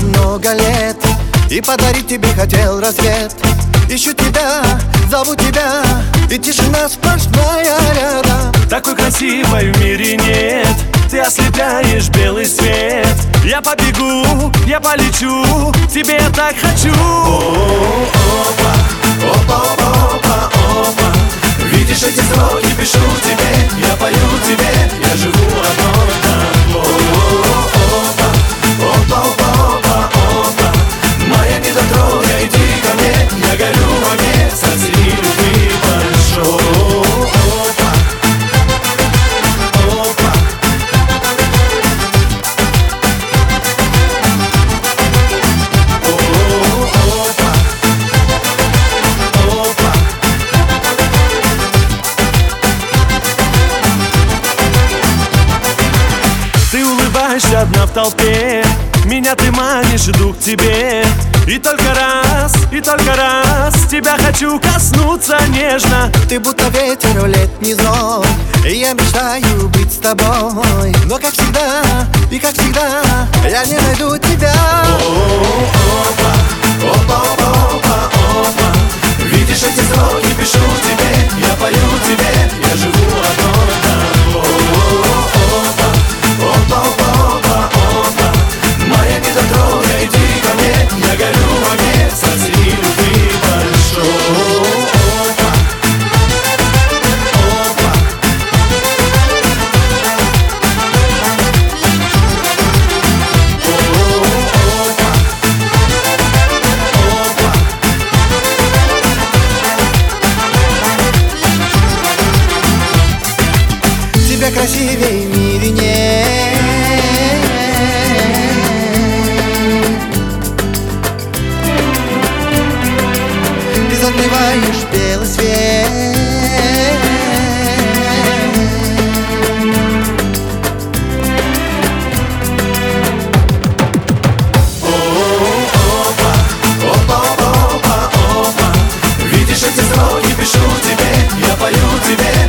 много лет. И подарить тебе хотел рассвет. Ищу тебя, зову тебя И тишина сплошная рядом. Такой красивой в мире нет. Ты ослепляешь белый свет. Я побегу, я полечу Тебе я так хочу. Опа, опа, опа, опа Видишь эти строки, пишу тебе Я пою тебе, я живу одно Улыбаешься одна в толпе Меня ты манишь, иду к тебе. И только раз, и только раз Тебя хочу коснуться нежно. Ты будто ветер в летний зной И я мечтаю быть с тобой. Но как всегда, и как всегда Я не найду тебя. Опа, красивей в мире нет. Ты затмеваешь белый свет. Опа, опа, опа, опа Видишь эти строки, пишу тебе Я пою тебе